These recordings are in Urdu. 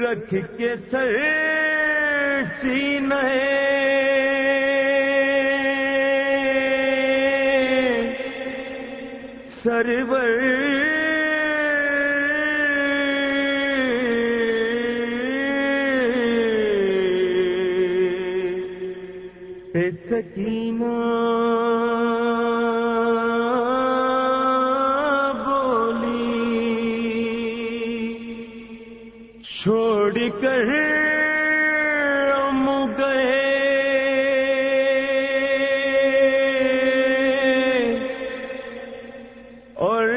رکھ کے سر سینے سرور سکینہ چھوڑ کر ہم گئے۔ اور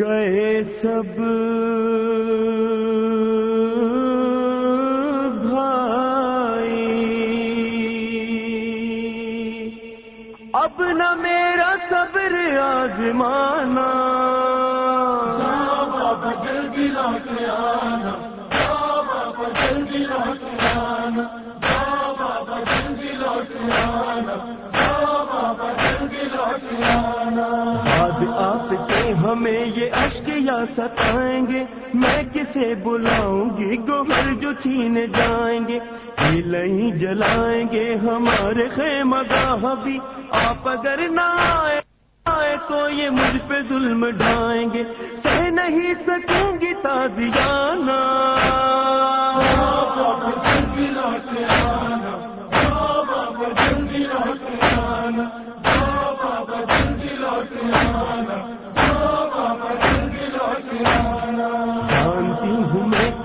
گئے سب آزمانا بابا جلدی لوٹ آنا۔ بابا جلدی لوٹ آنا۔ بابا جلدی لوٹ آنا۔ بابا جلدی لوٹ آنا۔ آج آپ کے ہمیں یہ اشک یا ستائیں گے۔ میں کسے بلاؤں گی؟ گوہر جو چھین جائیں گے۔ نہیں جلائیں گے ہمارے خیمہ گاہ بھی۔ آپ اگر نہ آئے آئے تو یہ مجھ پہ ظلم ڈھائیں گے۔ سہ نہیں سکوں گی تازیانہ۔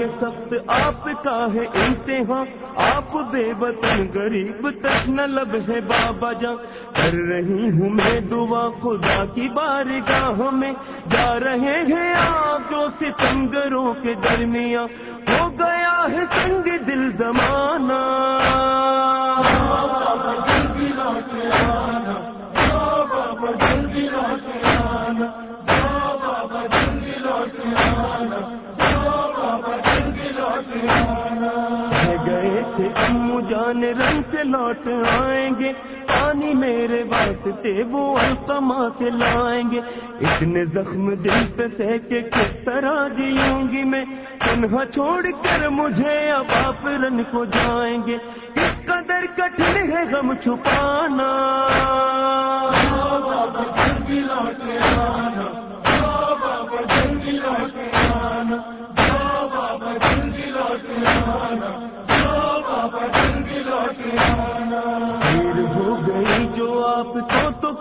ہوں سخت آپ کا ہے امتحان آپ بے وطن غریب تشن لب ہے بابا جان۔ کر رہی ہوں میں دعا خدا کی بارگاہ میں۔ جا رہے ہیں آپ جو ستمگروں کے درمیان۔ ہو گیا ہے سنگ دل زمانہ۔ تھے امو جان رنگ سے لوٹ آئیں گے۔ پانی میرے واسطے وہ القما سے لائیں گے۔ اتنے زخم دل پہ سہ کے کس طرح جیوں گی میں۔ تنہا چھوڑ کر مجھے اب آپ رن کو جائیں گے۔ کس قدر کٹھن ہے غم چھپانا۔ لوٹ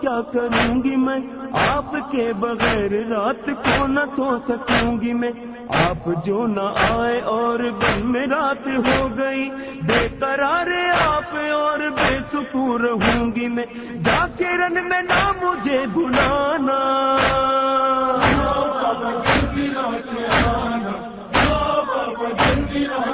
کیا کروں گی میں؟ آپ کے بغیر رات کو نہ سو سکوں گی میں۔ آپ جو نہ آئے اور دن میں رات ہو گئی بے قرار آپ اور بے سکون رہوں گی میں۔ جا کے رن میں نہ مجھے بلانا۔ جلدی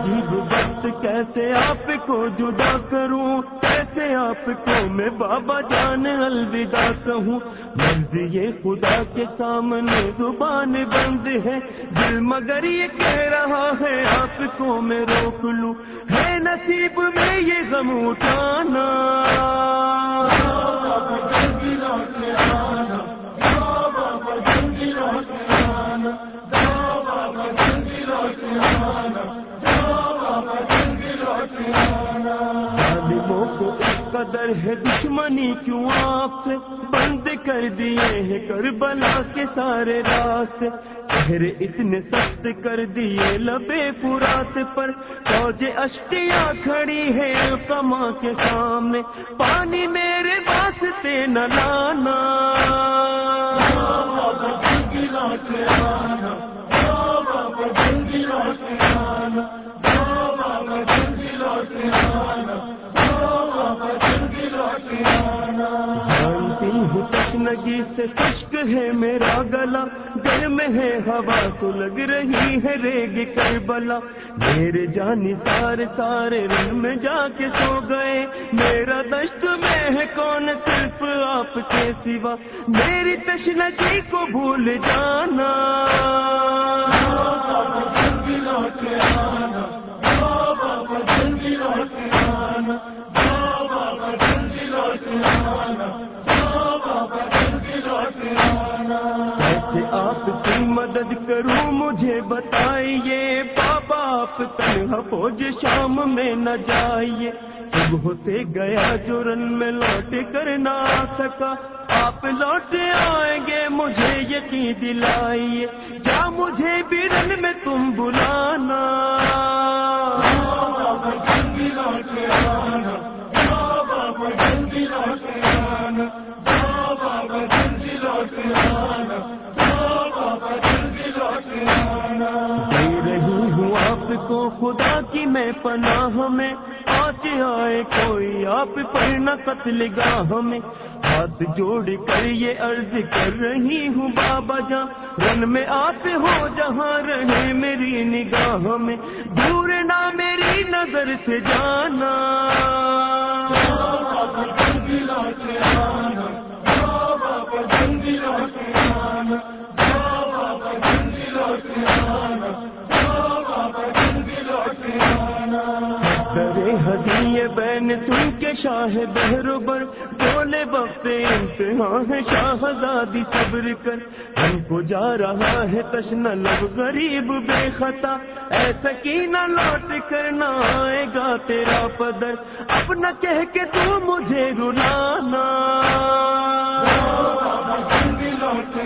عجیب وقت کیسے آپ کو جدا کروں؟ کیسے آپ کو میں بابا جان الوداع کہوں؟ مرضی یہ خدا کے سامنے زبان بند ہے، دل مگر یہ کہہ رہا ہے، آپ کو میں روک لوں۔ ہے نصیب میں یہ غم اٹھانا۔ قدر ہے دشمنی کیوں آپ سے بند کر دیے ہیں کربلا کے سارے راستے چہرے اتنے سخت کر دیے لبے فرات پر۔ فوج اشتیاں کھڑی ہے کما کے سامنے۔ پانی میرے واسطے نہ لانا۔ ہوں تشنگی سے خشک ہے میرا گلا گرم ہے ہوا تو لگ رہی ہے ریگ کربلا۔ میرے جانی سارے سارے رن میں جا کے سو گئے۔ میرا دشت میں ہے کون صرف آپ کے سوا۔ میری تشنگی کو بھول جانا۔ آپ تنہا فوج شام میں نہ جائیے۔ جب ہوتے گیا جو رن میں لوٹ کر نہ آ سکا۔ آپ لوٹ آئیں گے، مجھے یقین دلائیے۔ کیا مجھے بھی رن میں تم بلا خدا کی میں پناہ میں آج آئے کوئی آپ پر نہ قتل گاہ میں۔ ہاتھ جوڑ کر یہ عرض کر رہی ہوں، بابا جاں رن میں آپ ہو جہاں رہے میری نگاہ میں۔ دور نہ میری نظر سے جانا۔ کے شاہ بہروبر بولے وقت امتحان ہے، شاہزادی صبر کر۔ ہم کو جا رہا ہے تشن لب، غریب بے خطا۔ ایسا کی نہ لوٹ کر نہ آئے گا تیرا پدر۔ اپنا کہہ کے تو مجھے رلانا۔ لوٹ